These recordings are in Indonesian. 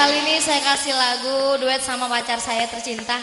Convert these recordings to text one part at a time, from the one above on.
Kali ini saya kasih lagu duet sama pacar saya tercinta.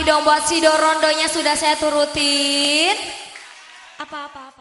Lagi dong buat si Dorondonya sudah saya turutin. Apa-apa.